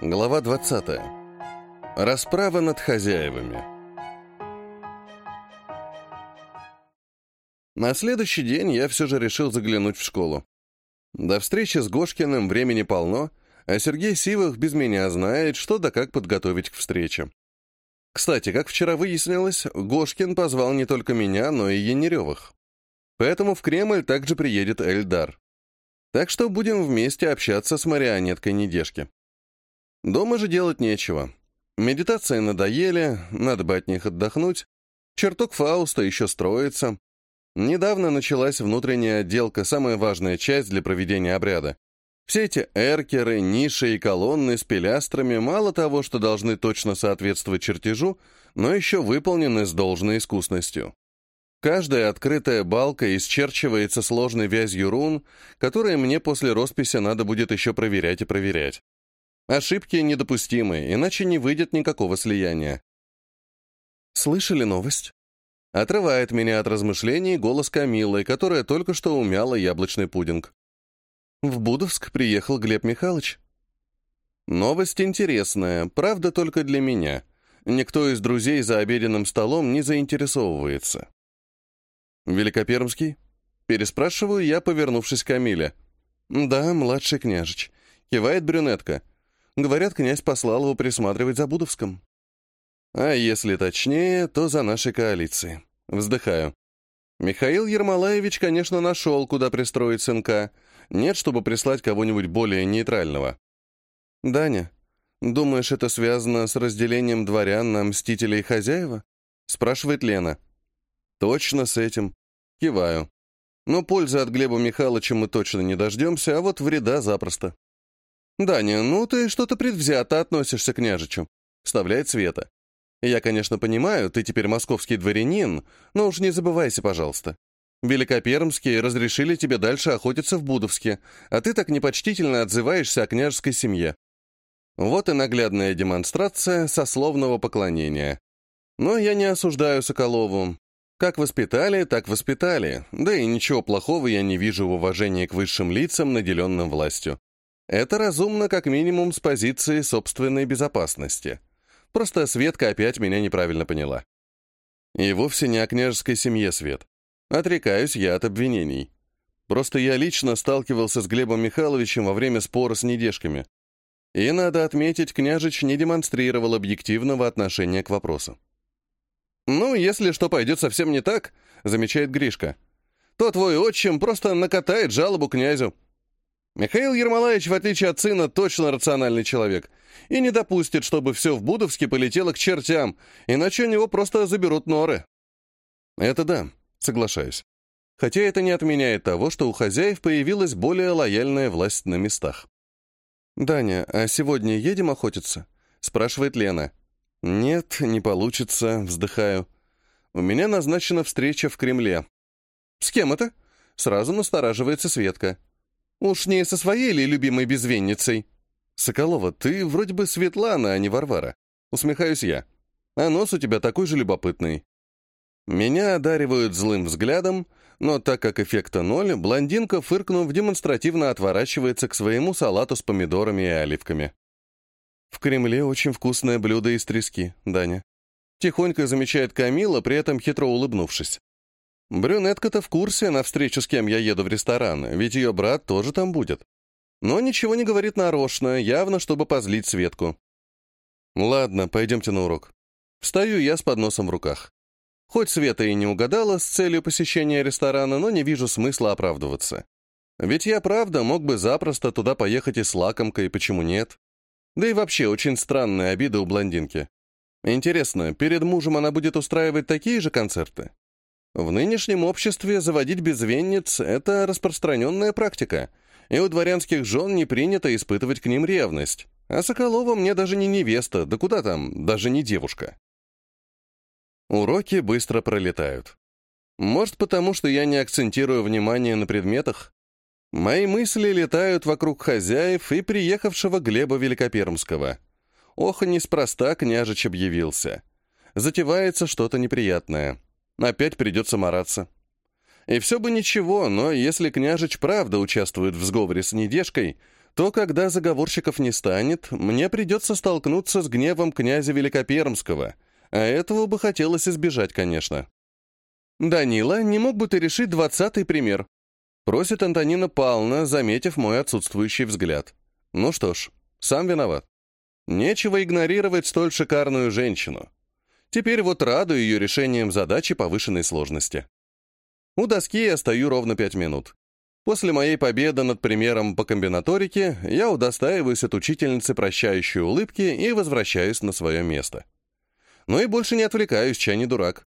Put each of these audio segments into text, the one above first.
Глава 20. Расправа над хозяевами. На следующий день я все же решил заглянуть в школу. До встречи с Гошкиным времени полно, а Сергей Сивых без меня знает, что да как подготовить к встрече. Кстати, как вчера выяснилось, Гошкин позвал не только меня, но и Янеревых. Поэтому в Кремль также приедет Эльдар. Так что будем вместе общаться с марионеткой Недежки. Дома же делать нечего. Медитации надоели, надо бы от них отдохнуть. Чертог Фауста еще строится. Недавно началась внутренняя отделка, самая важная часть для проведения обряда. Все эти эркеры, ниши и колонны с пилястрами мало того, что должны точно соответствовать чертежу, но еще выполнены с должной искусностью. Каждая открытая балка исчерчивается сложной вязью рун, которые мне после росписи надо будет еще проверять и проверять. Ошибки недопустимы, иначе не выйдет никакого слияния. «Слышали новость?» Отрывает меня от размышлений голос Камилы, которая только что умяла яблочный пудинг. В Будовск приехал Глеб Михайлович. Новость интересная, правда, только для меня. Никто из друзей за обеденным столом не заинтересовывается. «Великопермский?» Переспрашиваю я, повернувшись к Камиле. «Да, младший княжич», — кивает брюнетка. Говорят, князь послал его присматривать за Будовском. А если точнее, то за нашей коалицией. Вздыхаю. Михаил Ермолаевич, конечно, нашел, куда пристроить сынка. Нет, чтобы прислать кого-нибудь более нейтрального. «Даня, думаешь, это связано с разделением дворян на мстителей и хозяева?» спрашивает Лена. «Точно с этим. Киваю. Но пользы от Глеба Михайловича мы точно не дождемся, а вот вреда запросто. «Даня, ну ты что-то предвзято относишься к княжичу», — вставляет Света. «Я, конечно, понимаю, ты теперь московский дворянин, но уж не забывайся, пожалуйста. Великопермские разрешили тебе дальше охотиться в Будовске, а ты так непочтительно отзываешься о княжеской семье». Вот и наглядная демонстрация сословного поклонения. Но я не осуждаю Соколову. Как воспитали, так воспитали, да и ничего плохого я не вижу в уважении к высшим лицам, наделенным властью. Это разумно как минимум с позиции собственной безопасности. Просто Светка опять меня неправильно поняла. И вовсе не о княжеской семье, Свет. Отрекаюсь я от обвинений. Просто я лично сталкивался с Глебом Михайловичем во время спора с недежками. И, надо отметить, княжич не демонстрировал объективного отношения к вопросу. «Ну, если что пойдет совсем не так», — замечает Гришка, «то твой отчим просто накатает жалобу князю». Михаил Ермолаевич, в отличие от сына, точно рациональный человек и не допустит, чтобы все в Будовске полетело к чертям, иначе у него просто заберут норы. Это да, соглашаюсь. Хотя это не отменяет того, что у хозяев появилась более лояльная власть на местах. «Даня, а сегодня едем охотиться?» — спрашивает Лена. «Нет, не получится», — вздыхаю. «У меня назначена встреча в Кремле». «С кем это?» — сразу настораживается Светка. «Уж не со своей ли любимой безвенницей?» «Соколова, ты вроде бы Светлана, а не Варвара». Усмехаюсь я. «А нос у тебя такой же любопытный». Меня одаривают злым взглядом, но так как эффекта ноль, блондинка, фыркнув, демонстративно отворачивается к своему салату с помидорами и оливками. В Кремле очень вкусное блюдо из трески, Даня. Тихонько замечает Камила, при этом хитро улыбнувшись. Брюнетка-то в курсе, на встречу с кем я еду в ресторан, ведь ее брат тоже там будет. Но ничего не говорит нарочно, явно, чтобы позлить Светку. Ладно, пойдемте на урок. Встаю я с подносом в руках. Хоть Света и не угадала с целью посещения ресторана, но не вижу смысла оправдываться. Ведь я, правда, мог бы запросто туда поехать и с лакомкой, почему нет? Да и вообще очень странные обиды у блондинки. Интересно, перед мужем она будет устраивать такие же концерты? В нынешнем обществе заводить безвенниц — это распространенная практика, и у дворянских жен не принято испытывать к ним ревность. А Соколова мне даже не невеста, да куда там, даже не девушка. Уроки быстро пролетают. Может, потому что я не акцентирую внимание на предметах? Мои мысли летают вокруг хозяев и приехавшего Глеба Великопермского. Ох, неспроста княжич объявился. Затевается что-то неприятное. Опять придется мараться. И все бы ничего, но если княжич правда участвует в сговоре с недежкой, то когда заговорщиков не станет, мне придется столкнуться с гневом князя Великопермского, а этого бы хотелось избежать, конечно. «Данила, не мог бы ты решить двадцатый пример?» Просит Антонина Павловна, заметив мой отсутствующий взгляд. Ну что ж, сам виноват. Нечего игнорировать столь шикарную женщину. Теперь вот радую ее решением задачи повышенной сложности. У доски я стою ровно пять минут. После моей победы над примером по комбинаторике я удостаиваюсь от учительницы прощающей улыбки и возвращаюсь на свое место. Ну и больше не отвлекаюсь, чай не дурак.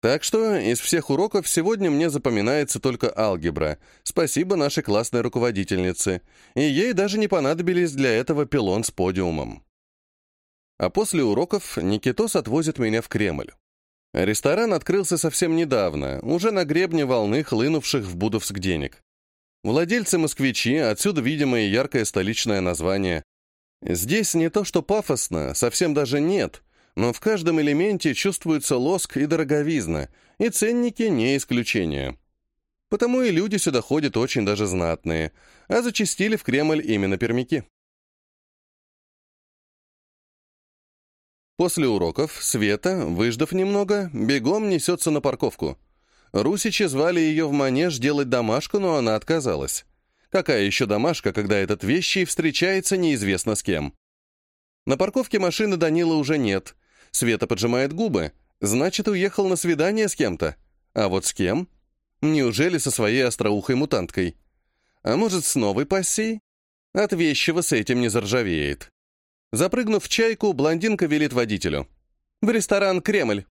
Так что из всех уроков сегодня мне запоминается только алгебра. Спасибо нашей классной руководительнице. И ей даже не понадобились для этого пилон с подиумом. А после уроков Никитос отвозит меня в Кремль. Ресторан открылся совсем недавно, уже на гребне волны, хлынувших в Будовск денег. Владельцы москвичи, отсюда видимое яркое столичное название. Здесь не то что пафосно, совсем даже нет, но в каждом элементе чувствуется лоск и дороговизна, и ценники не исключение. Потому и люди сюда ходят очень даже знатные, а зачастили в Кремль именно пермяки. После уроков Света, выждав немного, бегом несется на парковку — Русичи звали ее в манеж делать домашку, но она отказалась. Какая еще домашка, когда этот вещи встречается неизвестно с кем? На парковке машины Данила уже нет. Света поджимает губы. Значит, уехал на свидание с кем-то. А вот с кем? Неужели со своей остроухой мутанткой? А может, с новой пассией? От вещего с этим не заржавеет. Запрыгнув в чайку, блондинка велит водителю. «В ресторан «Кремль».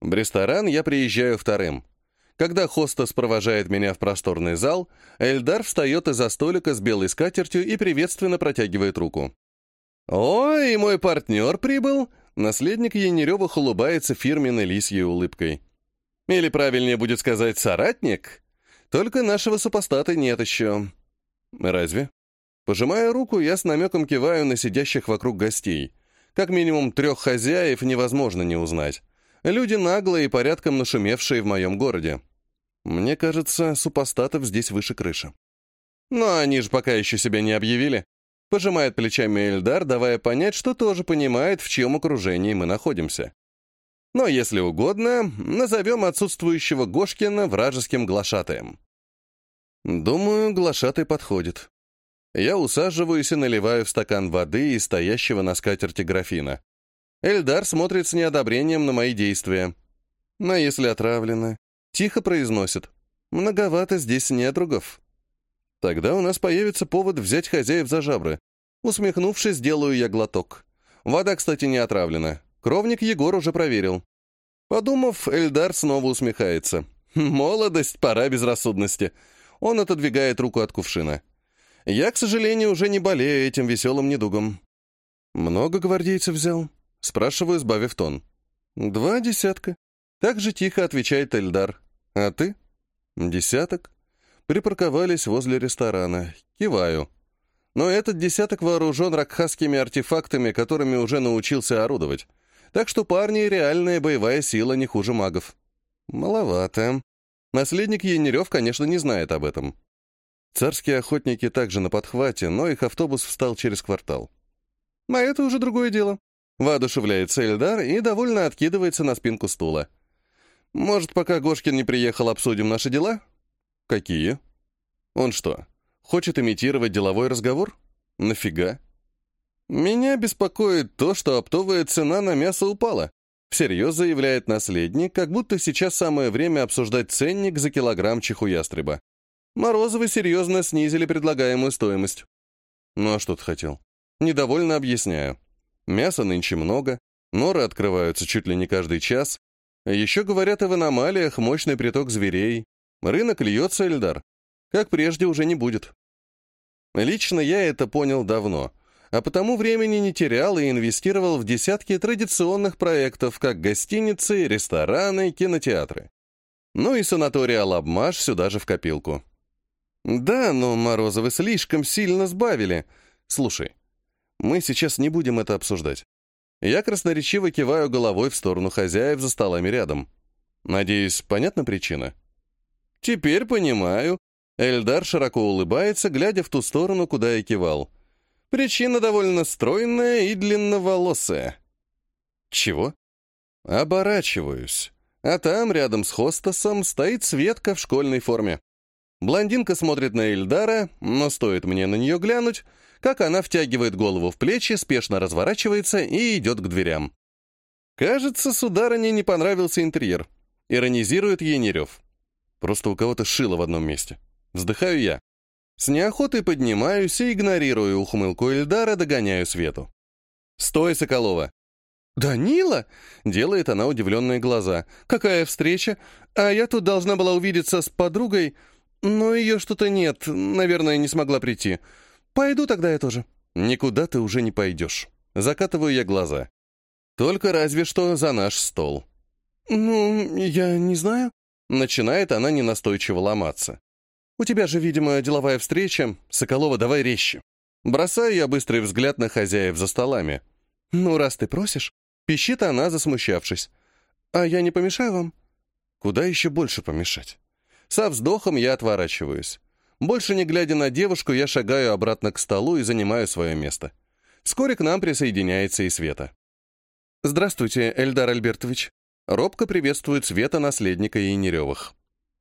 В ресторан я приезжаю вторым. Когда хостес провожает меня в просторный зал, Эльдар встает из-за столика с белой скатертью и приветственно протягивает руку. «Ой, мой партнер прибыл!» Наследник Янеревых улыбается фирменной лисьей улыбкой. Или правильнее будет сказать «соратник»? Только нашего супостата нет еще. Разве? Пожимая руку, я с намеком киваю на сидящих вокруг гостей. Как минимум трех хозяев невозможно не узнать. Люди наглые и порядком нашумевшие в моем городе. Мне кажется, супостатов здесь выше крыши. Но они же пока еще себя не объявили. Пожимает плечами Эльдар, давая понять, что тоже понимает, в чьем окружении мы находимся. Но, если угодно, назовем отсутствующего Гошкина вражеским глашатаем. Думаю, глашатай подходит. Я усаживаюсь и наливаю в стакан воды из стоящего на скатерти графина. Эльдар смотрит с неодобрением на мои действия. Но если отравлено, тихо произносит. Многовато здесь недругов. Тогда у нас появится повод взять хозяев за жабры. Усмехнувшись, делаю я глоток. Вода, кстати, не отравлена. Кровник Егор уже проверил. Подумав, Эльдар снова усмехается. «Молодость, пора безрассудности». Он отодвигает руку от кувшина. «Я, к сожалению, уже не болею этим веселым недугом». «Много гвардейцев взял?» Спрашиваю, сбавив тон. «Два десятка». Так же тихо отвечает Эльдар. «А ты?» «Десяток». Припарковались возле ресторана. Киваю. Но этот десяток вооружен ракхасскими артефактами, которыми уже научился орудовать. Так что парни реальная боевая сила не хуже магов. Маловато. Наследник Янерев, конечно, не знает об этом. Царские охотники также на подхвате, но их автобус встал через квартал. А это уже другое дело. Воодушевляется Эльдар и довольно откидывается на спинку стула. «Может, пока Гошкин не приехал, обсудим наши дела?» «Какие?» «Он что, хочет имитировать деловой разговор? Нафига?» «Меня беспокоит то, что оптовая цена на мясо упала», всерьез заявляет наследник, как будто сейчас самое время обсуждать ценник за килограмм чехуястреба. Морозовы серьезно снизили предлагаемую стоимость. Ну а что ты хотел? Недовольно объясняю. Мяса нынче много, норы открываются чуть ли не каждый час. Еще, говорят, и в аномалиях мощный приток зверей. Рынок льется, Эльдар. Как прежде уже не будет. Лично я это понял давно, а потому времени не терял и инвестировал в десятки традиционных проектов, как гостиницы, рестораны, кинотеатры. Ну и санаторий Алабмаш сюда же в копилку. Да, но Морозовы слишком сильно сбавили. Слушай, мы сейчас не будем это обсуждать. Я красноречиво киваю головой в сторону хозяев за столами рядом. Надеюсь, понятна причина? Теперь понимаю. Эльдар широко улыбается, глядя в ту сторону, куда я кивал. Причина довольно стройная и длинноволосая. Чего? Оборачиваюсь. А там, рядом с хостесом, стоит Светка в школьной форме. Блондинка смотрит на Эльдара, но стоит мне на нее глянуть, как она втягивает голову в плечи, спешно разворачивается и идет к дверям. Кажется, сударыне не понравился интерьер. Иронизирует Енерев. Просто у кого-то шило в одном месте. Вздыхаю я. С неохотой поднимаюсь и, игнорирую ухмылку Эльдара, догоняю Свету. «Стой, Соколова!» «Данила?» — делает она удивленные глаза. «Какая встреча? А я тут должна была увидеться с подругой, но ее что-то нет, наверное, не смогла прийти. Пойду тогда я тоже». «Никуда ты уже не пойдешь». Закатываю я глаза. «Только разве что за наш стол». «Ну, я не знаю». Начинает она ненастойчиво ломаться. «У тебя же, видимо, деловая встреча. Соколова, давай резче». Бросаю я быстрый взгляд на хозяев за столами. «Ну, раз ты просишь», — пищит она, засмущавшись. «А я не помешаю вам?» «Куда еще больше помешать?» Со вздохом я отворачиваюсь. Больше не глядя на девушку, я шагаю обратно к столу и занимаю свое место. Вскоре к нам присоединяется и Света. «Здравствуйте, Эльдар Альбертович». Робко приветствует Света, наследника Янеревых.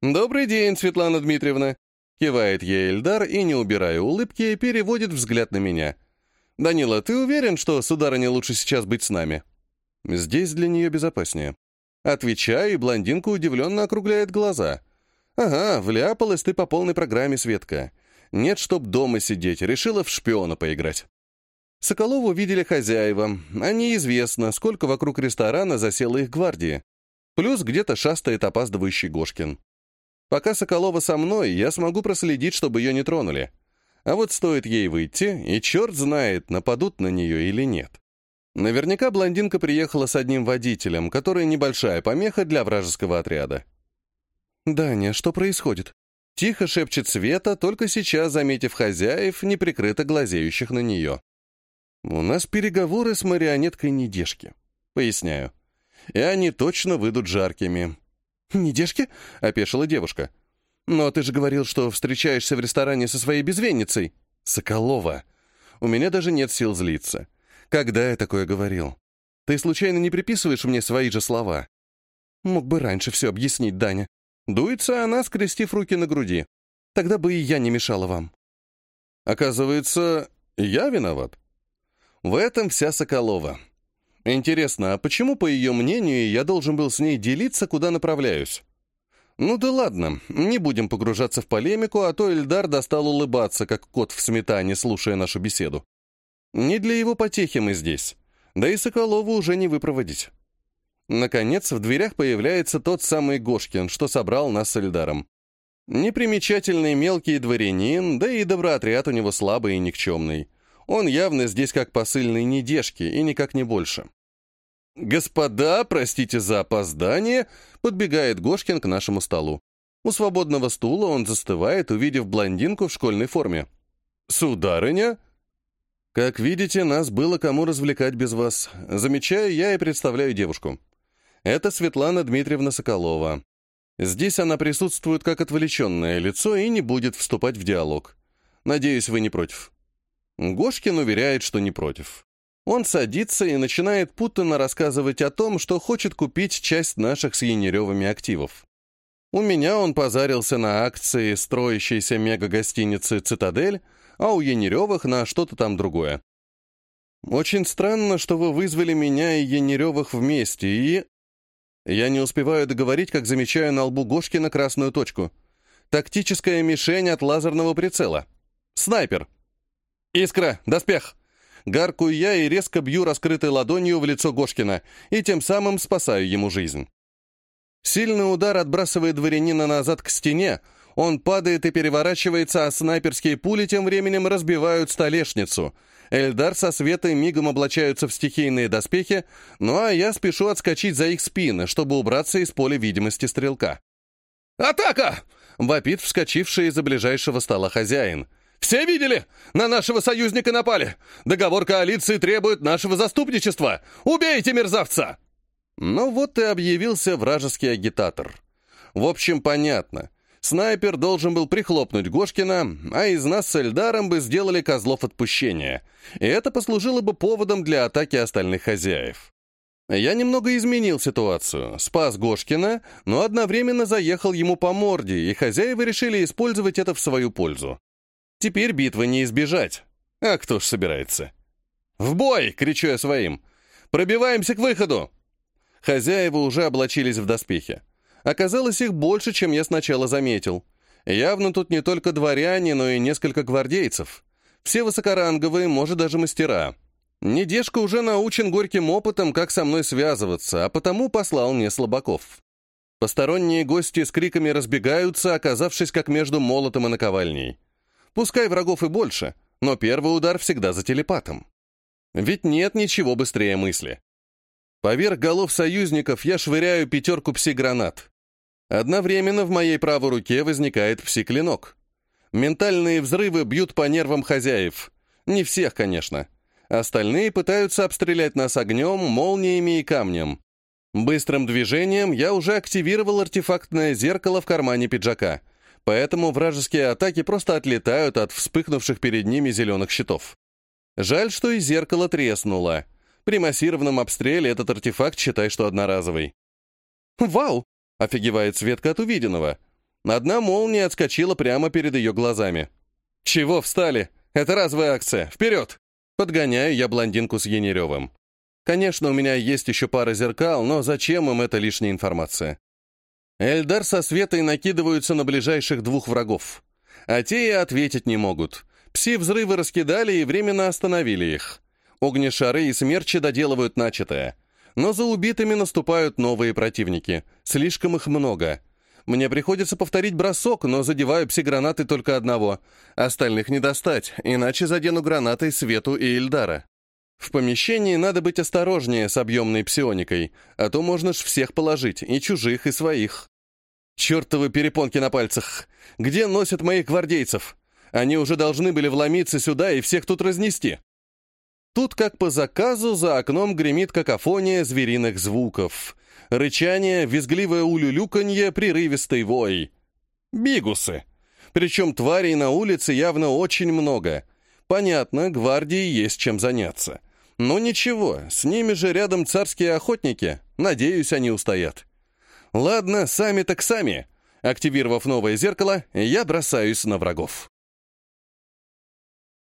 «Добрый день, Светлана Дмитриевна!» Кивает ей Эльдар и, не убирая улыбки, переводит взгляд на меня. «Данила, ты уверен, что сударыне лучше сейчас быть с нами?» «Здесь для нее безопаснее». Отвечаю, и блондинка удивленно округляет глаза. «Ага, вляпалась ты по полной программе, Светка. Нет, чтоб дома сидеть, решила в шпиона поиграть». Соколову видели хозяева, а неизвестно, сколько вокруг ресторана засело их гвардии. Плюс где-то шастает опаздывающий Гошкин. Пока Соколова со мной, я смогу проследить, чтобы ее не тронули. А вот стоит ей выйти, и черт знает, нападут на нее или нет. Наверняка блондинка приехала с одним водителем, который небольшая помеха для вражеского отряда. «Даня, что происходит?» Тихо шепчет Света, только сейчас заметив хозяев, неприкрыто глазеющих на нее. «У нас переговоры с марионеткой Недежки», — поясняю. «И они точно выйдут жаркими. «Недежки?» — опешила девушка. «Но ты же говорил, что встречаешься в ресторане со своей безвенницей». «Соколова, у меня даже нет сил злиться. Когда я такое говорил? Ты случайно не приписываешь мне свои же слова?» «Мог бы раньше все объяснить, Даня». Дуется она, скрестив руки на груди. «Тогда бы и я не мешала вам». «Оказывается, я виноват?» В этом вся Соколова. Интересно, а почему, по ее мнению, я должен был с ней делиться, куда направляюсь? Ну да ладно, не будем погружаться в полемику, а то Эльдар достал улыбаться, как кот в сметане, слушая нашу беседу. Не для его потехи мы здесь. Да и Соколову уже не выпроводить. Наконец, в дверях появляется тот самый Гошкин, что собрал нас с Эльдаром. Непримечательный мелкий дворянин, да и доброотряд у него слабый и никчемный. Он явно здесь как посыльный недежки, и никак не больше. «Господа, простите за опоздание», — подбегает Гошкин к нашему столу. У свободного стула он застывает, увидев блондинку в школьной форме. «Сударыня?» «Как видите, нас было кому развлекать без вас. Замечаю я и представляю девушку. Это Светлана Дмитриевна Соколова. Здесь она присутствует как отвлеченное лицо и не будет вступать в диалог. Надеюсь, вы не против». Гошкин уверяет, что не против. Он садится и начинает путанно рассказывать о том, что хочет купить часть наших с Янеревыми активов. У меня он позарился на акции строящейся мега-гостиницы «Цитадель», а у Янеревых на что-то там другое. Очень странно, что вы вызвали меня и Янеревых вместе, и... Я не успеваю договорить, как замечаю на лбу Гошкина красную точку. Тактическая мишень от лазерного прицела. Снайпер. «Искра! Доспех!» Гаркую я и резко бью раскрытой ладонью в лицо Гошкина, и тем самым спасаю ему жизнь. Сильный удар отбрасывает дворянина назад к стене, он падает и переворачивается, а снайперские пули тем временем разбивают столешницу. Эльдар со Светой мигом облачаются в стихийные доспехи, ну а я спешу отскочить за их спины, чтобы убраться из поля видимости стрелка. «Атака!» — вопит вскочивший из-за ближайшего стола хозяин — все видели? На нашего союзника напали. Договор коалиции требует нашего заступничества. Убейте мерзавца!» Ну вот и объявился вражеский агитатор. В общем, понятно. Снайпер должен был прихлопнуть Гошкина, а из нас с Эльдаром бы сделали козлов отпущения. И это послужило бы поводом для атаки остальных хозяев. Я немного изменил ситуацию, спас Гошкина, но одновременно заехал ему по морде, и хозяева решили использовать это в свою пользу. Теперь битвы не избежать. А кто ж собирается? «В бой!» — кричу я своим. «Пробиваемся к выходу!» Хозяева уже облачились в доспехи. Оказалось, их больше, чем я сначала заметил. Явно тут не только дворяне, но и несколько гвардейцев. Все высокоранговые, может, даже мастера. Недежка уже научен горьким опытом, как со мной связываться, а потому послал мне слабаков. Посторонние гости с криками разбегаются, оказавшись как между молотом и наковальней. Пускай врагов и больше, но первый удар всегда за телепатом. Ведь нет ничего быстрее мысли. Поверх голов союзников я швыряю пятерку пси-гранат. Одновременно в моей правой руке возникает пси-клинок. Ментальные взрывы бьют по нервам хозяев. Не всех, конечно. Остальные пытаются обстрелять нас огнем, молниями и камнем. Быстрым движением я уже активировал артефактное зеркало в кармане пиджака, поэтому вражеские атаки просто отлетают от вспыхнувших перед ними зеленых щитов. Жаль, что и зеркало треснуло. При массированном обстреле этот артефакт считай, что одноразовый. «Вау!» Офигевает Светка от увиденного. Одна молния отскочила прямо перед ее глазами. «Чего встали? Это разовая акция. Вперед!» Подгоняю я блондинку с Янеревым. Конечно, у меня есть еще пара зеркал, но зачем им эта лишняя информация? Эльдар со Светой накидываются на ближайших двух врагов. А те и ответить не могут. Пси-взрывы раскидали и временно остановили их. Огнешары и смерчи доделывают начатое. Но за убитыми наступают новые противники. Слишком их много. Мне приходится повторить бросок, но задеваю пси-гранаты только одного. Остальных не достать, иначе задену гранатой Свету и Ильдара. В помещении надо быть осторожнее с объемной псионикой, а то можно ж всех положить, и чужих, и своих. Чертовы перепонки на пальцах! Где носят моих гвардейцев? Они уже должны были вломиться сюда и всех тут разнести. Тут, как по заказу, за окном гремит какофония звериных звуков. Рычание, визгливое улюлюканье, прерывистый вой. Бигусы. Причем тварей на улице явно очень много. Понятно, гвардии есть чем заняться. Но ничего, с ними же рядом царские охотники. Надеюсь, они устоят. Ладно, сами так сами. Активировав новое зеркало, я бросаюсь на врагов.